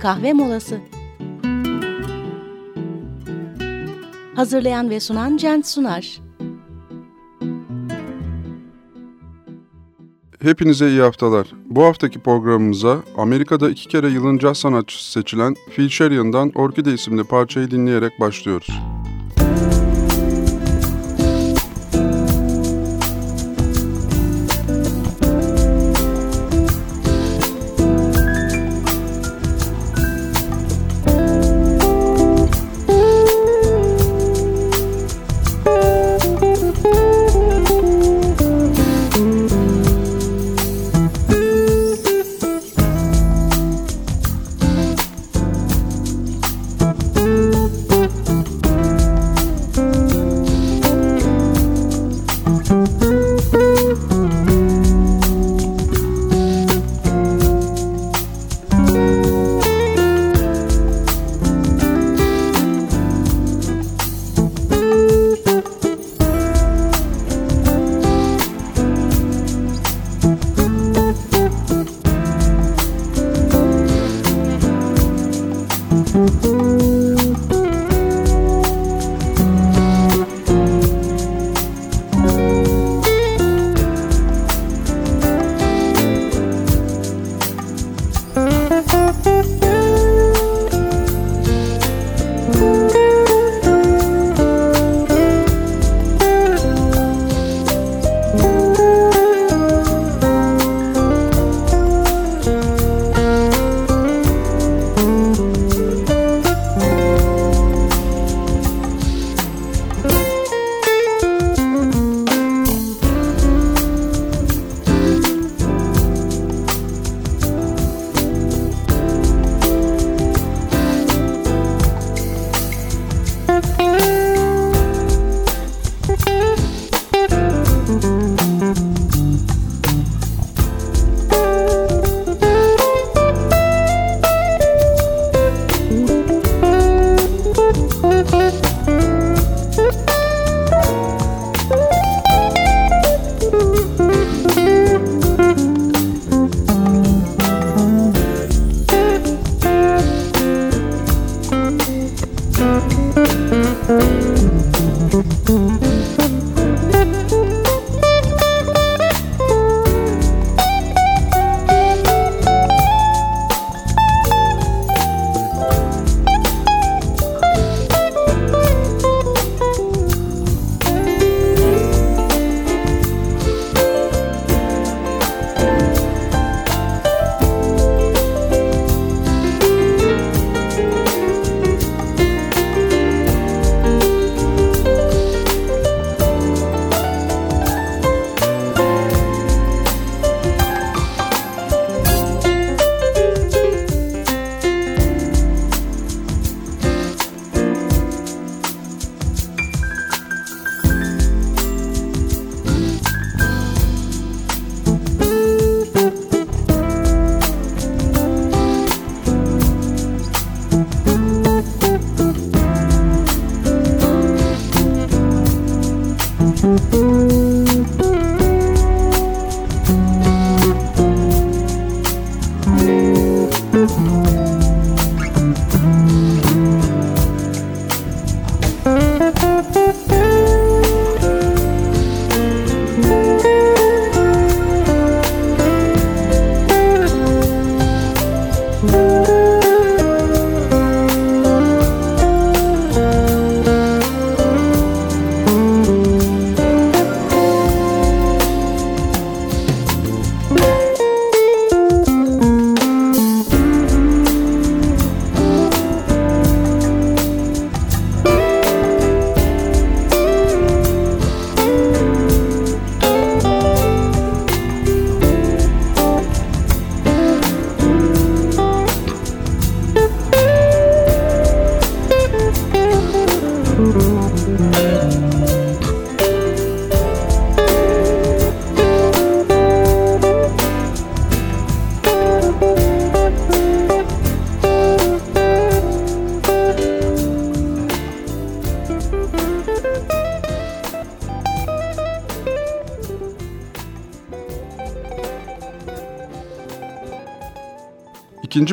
kahve molası. Hazırlayan ve sunan Cent Sunar. Hepinize iyi haftalar. Bu haftaki programımıza Amerika'da iki kere yılın caz sanatçısı seçilen Phil Sherian'dan Orkide isimli parçayı dinleyerek başlıyoruz.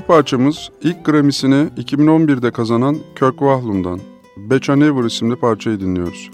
İkinci parçamız ilk Grammy'sini 2011'de kazanan Kirk Whalum'dan Betcha Never isimli parçayı dinliyoruz.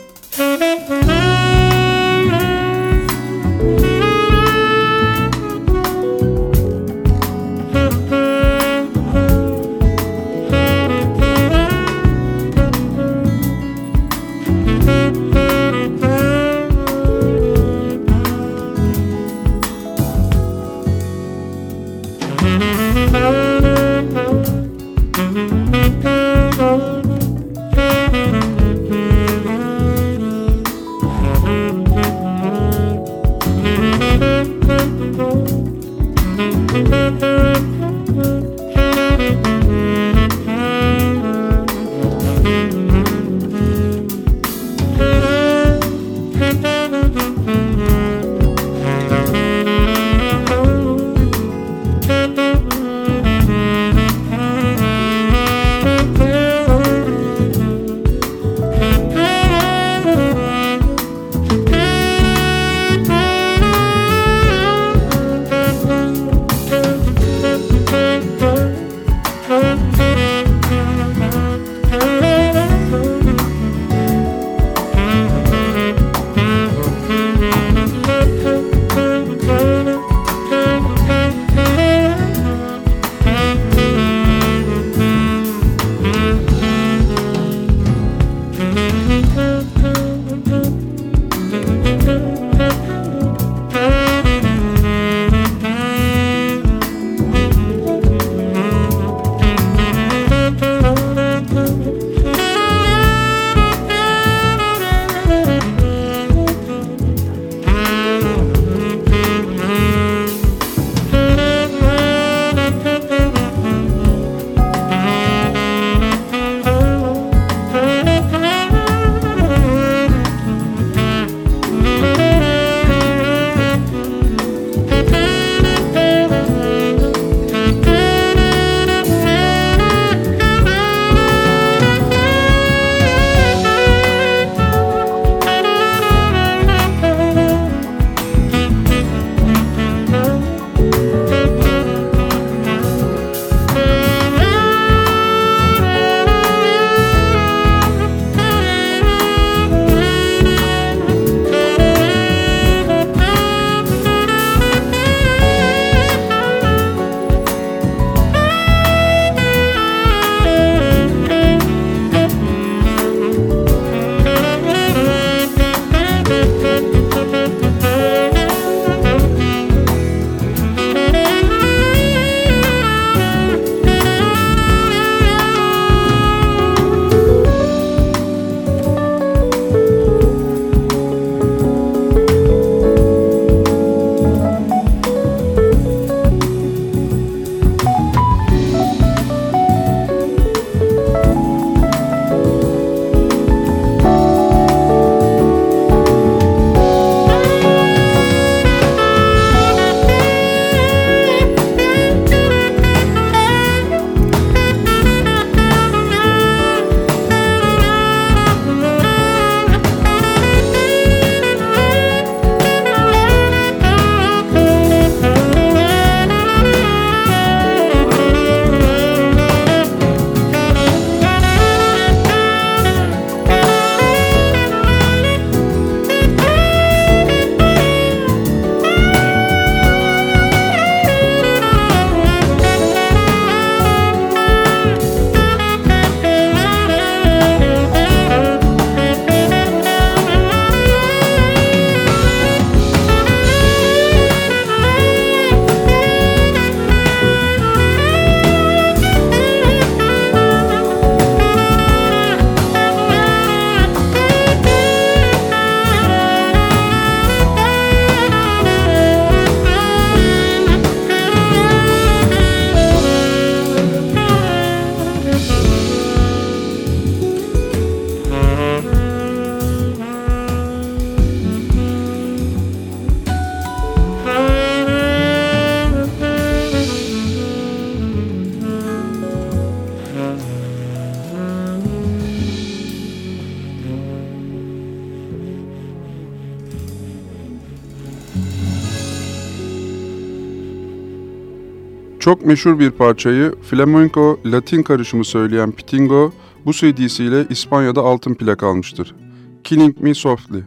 Çok meşhur bir parçayı flamenco Latin karışımı söyleyen Pitingo bu CD'siyle İspanya'da altın plak almıştır. Killing Me Softly.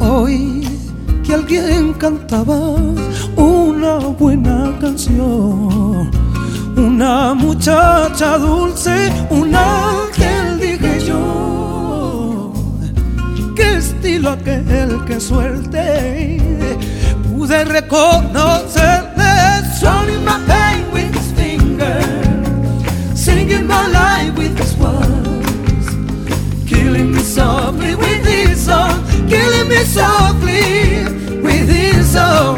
Hoy que alguien cantaba una buena canción, una muchacha dulce, una el que suelte pude reconocerle. Turning my pain with his fingers, singing my life with his words, killing me softly with his song, killing me softly with his song.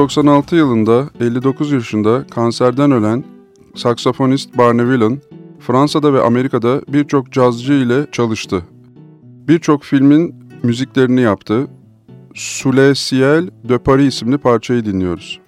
1996 yılında 59 yaşında kanserden ölen saksafonist Barney Willan, Fransa'da ve Amerika'da birçok cazcı ile çalıştı. Birçok filmin müziklerini yaptı. Sous les ciel de Paris isimli parçayı dinliyoruz.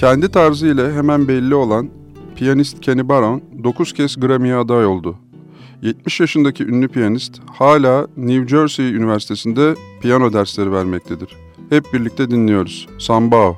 Kendi tarzı ile hemen belli olan piyanist Kenny Barron 9 kez Grammy'ye aday oldu. 70 yaşındaki ünlü piyanist hala New Jersey Üniversitesi'nde piyano dersleri vermektedir. Hep birlikte dinliyoruz. Sambao.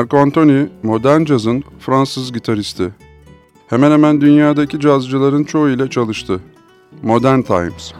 Marco Anthony, modern cazın Fransız gitaristi. Hemen hemen dünyadaki cazcıların çoğu ile çalıştı. Modern Times.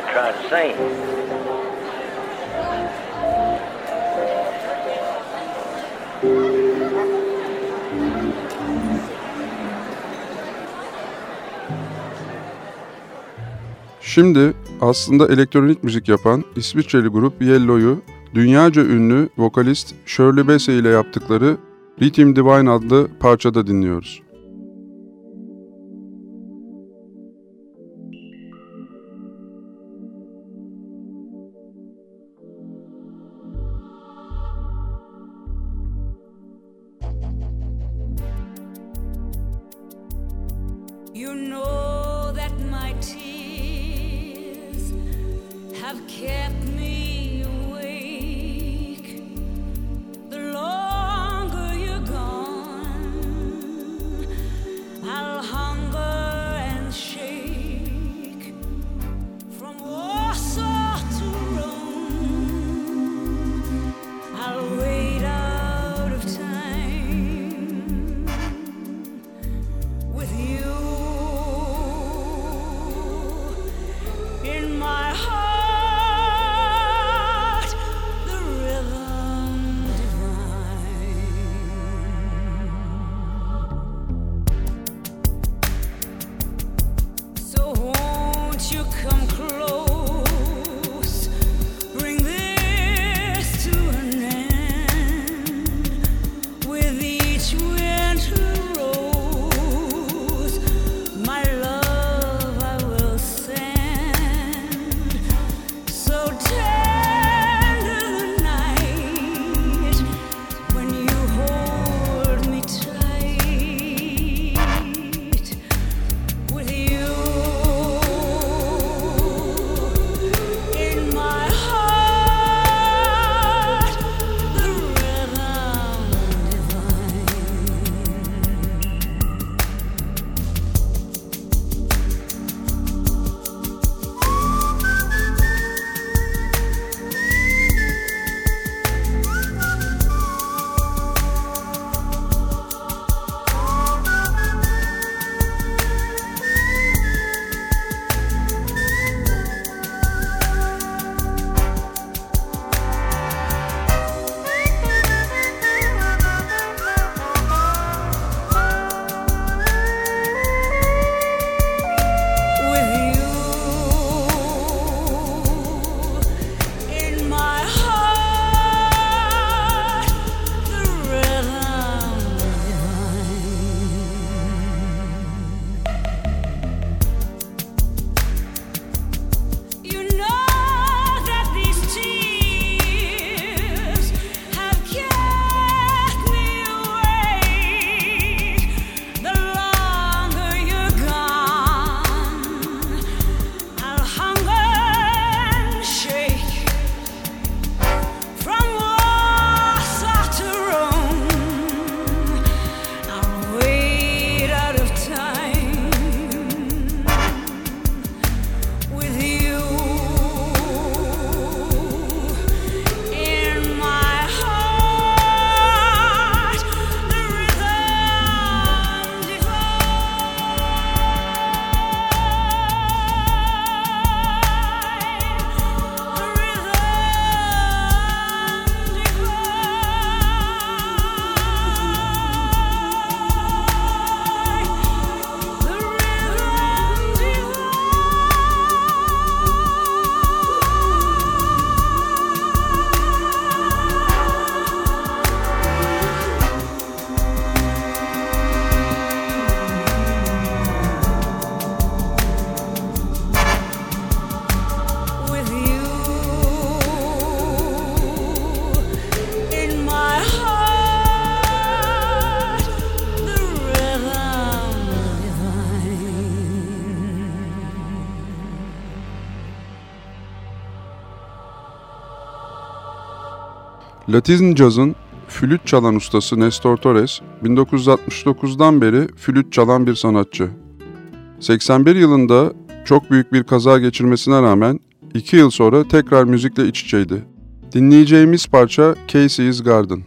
I try to sing. Şimdi aslında elektronik müzik yapan İsviçreli grup Yellow'yu dünyaca ünlü vokalist Shirley Bassey ile yaptıkları Rhythm Divine adlı parçada dinliyoruz. Latizncaz'ın flüt çalan ustası Nestor Torres, 1969'dan beri flüt çalan bir sanatçı. 81 yılında çok büyük bir kaza geçirmesine rağmen 2 yıl sonra tekrar müzikle iç içeydi. Dinleyeceğimiz parça Casey's Garden.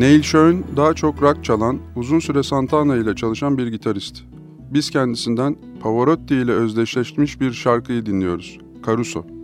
Neil Schoen daha çok rock çalan, uzun süre Santana ile çalışan bir gitarist. Biz kendisinden Pavarotti ile özdeşleşmiş bir şarkıyı dinliyoruz. Caruso.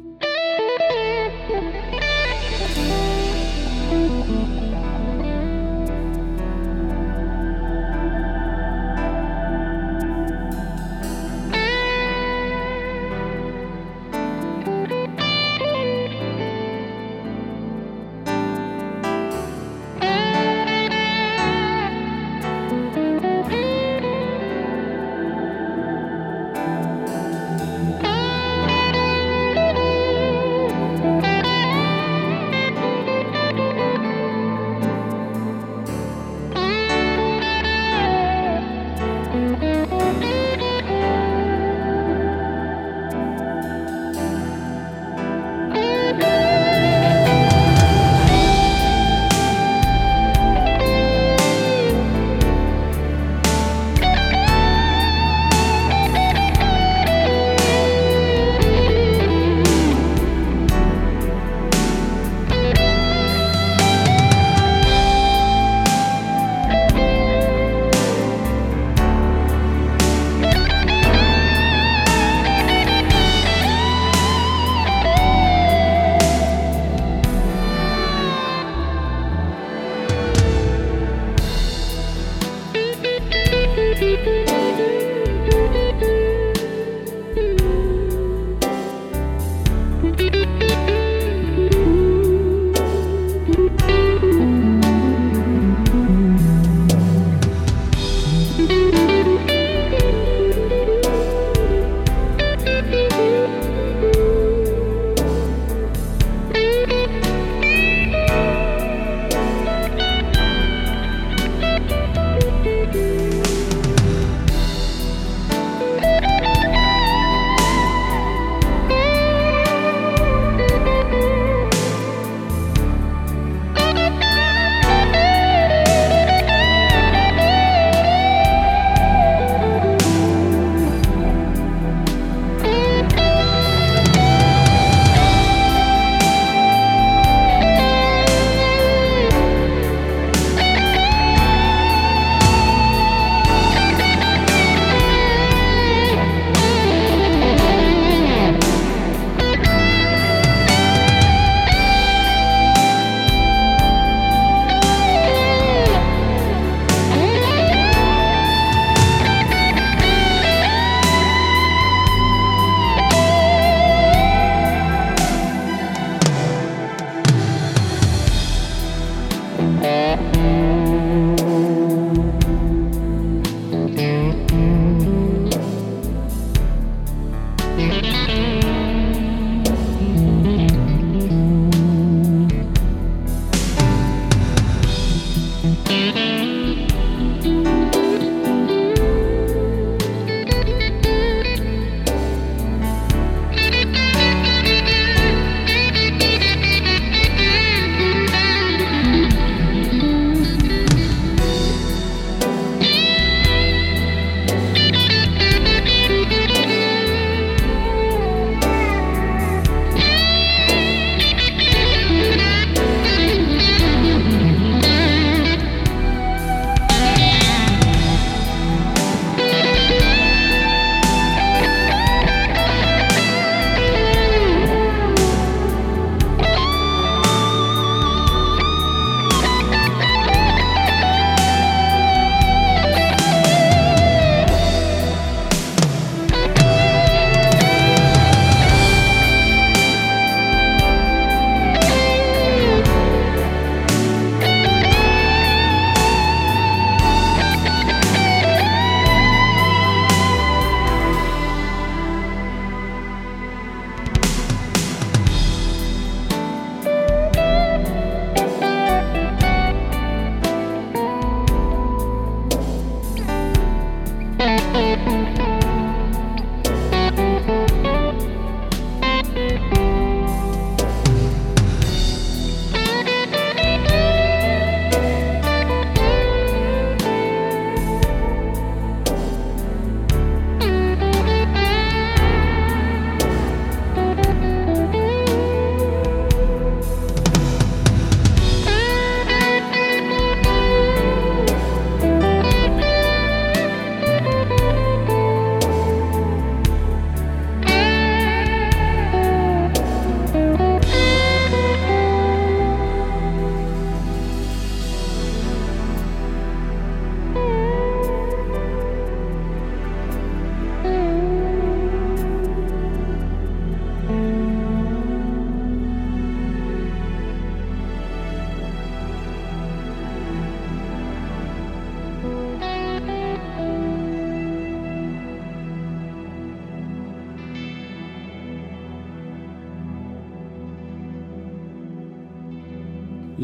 Música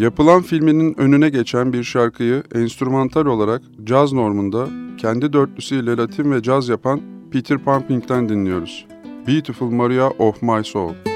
Yapılan filminin önüne geçen bir şarkıyı enstrümantal olarak caz normunda kendi dörtlüsüyle Latin ve caz yapan Peter Pumping'den dinliyoruz. Beautiful Maria of My Soul.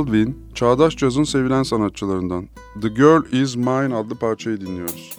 Baldwin, çağdaş cazın sevilen sanatçılarından. The Girl Is Mine adlı parçayı dinliyoruz.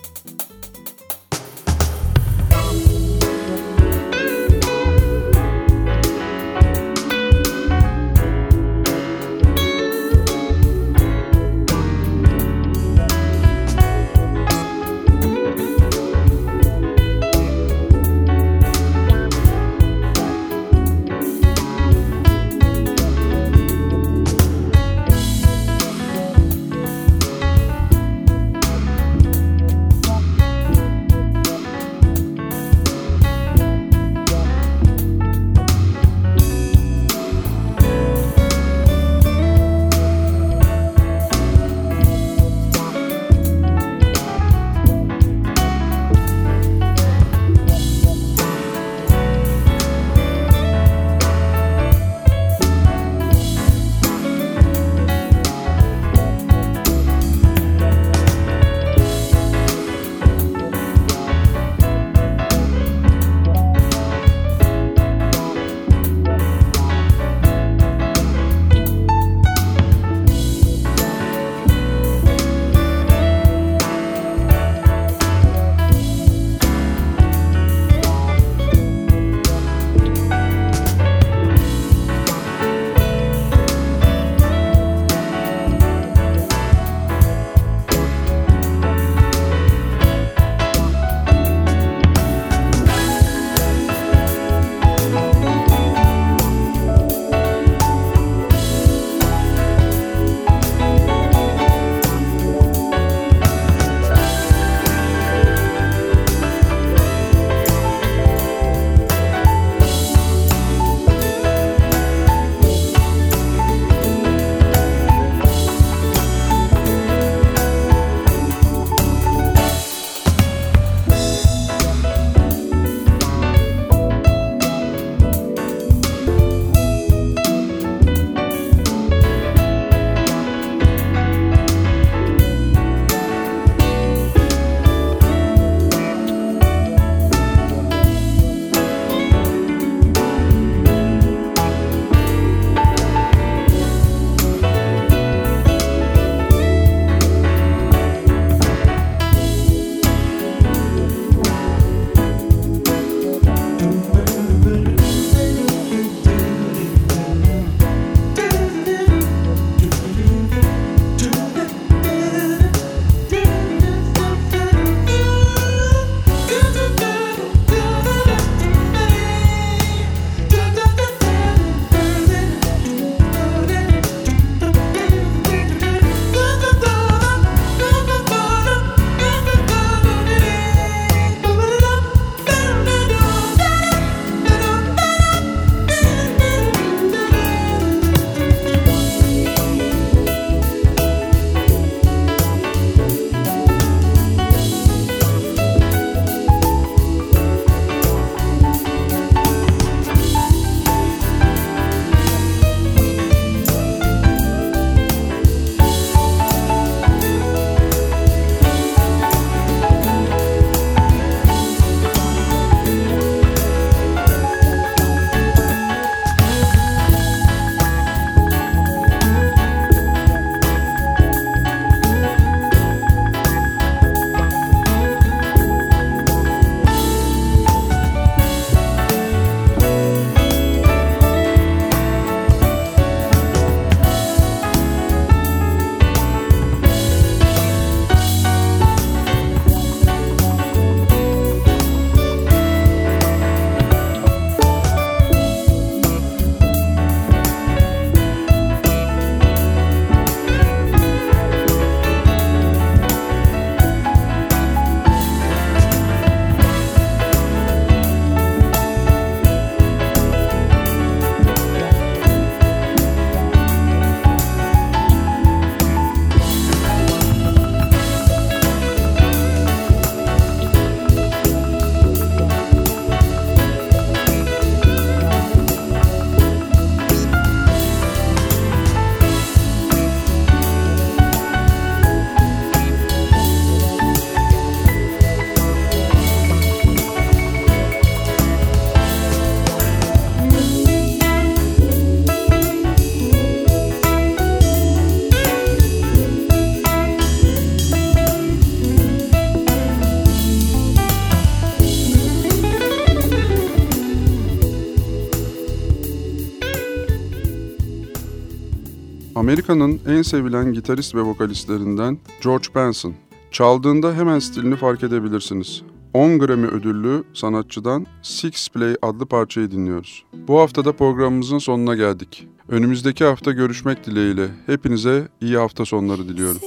Amerika'nın en sevilen gitarist ve vokalistlerinden George Benson. Çaldığında hemen stilini fark edebilirsiniz. 10 Grammy ödüllü sanatçıdan Six Play adlı parçayı dinliyoruz. Bu haftada programımızın sonuna geldik. Önümüzdeki hafta görüşmek dileğiyle. Hepinize iyi hafta sonları diliyorum.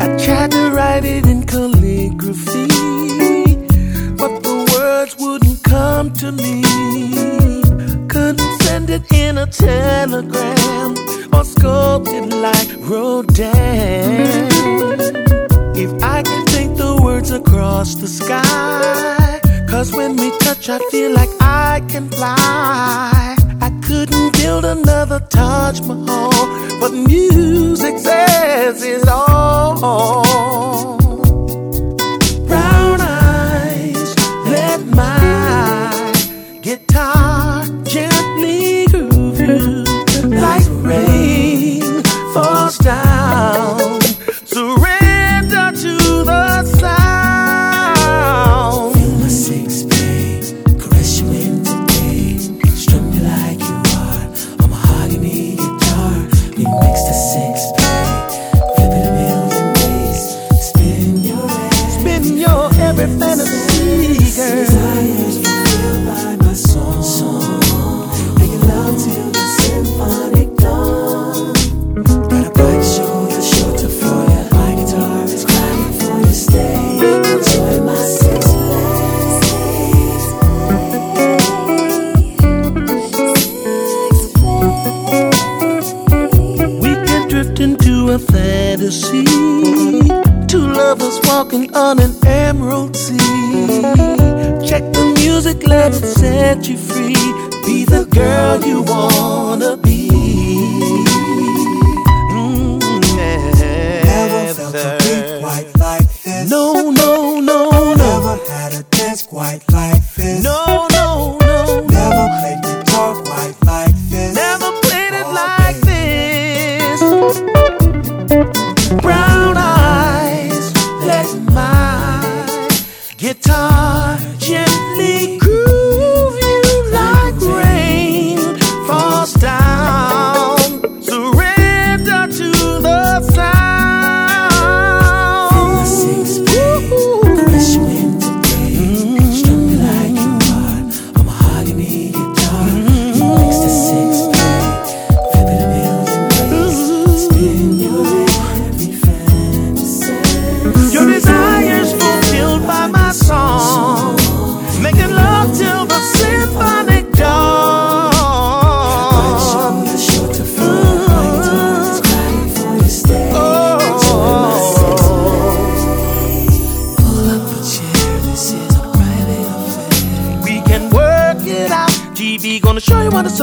I tried to write it to me. Couldn't send it in a telegram or sculpt it like Rodin. If I can think the words across the sky, cause when we touch, I feel like I can fly. I couldn't build another Taj Mahal, but music says it all. it.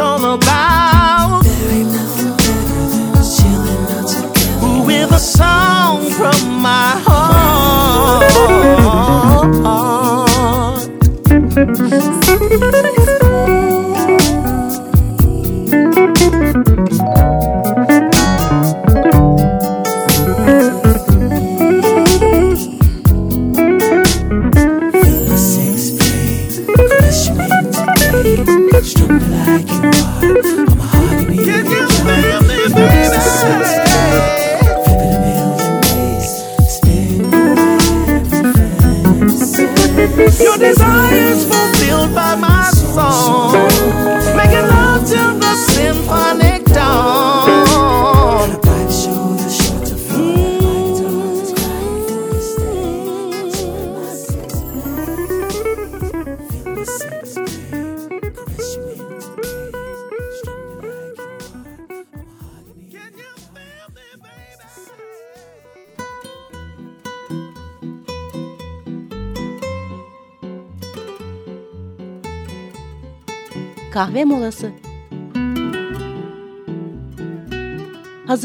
on a.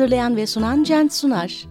Hazırlayan ve sunan Cent Sunar.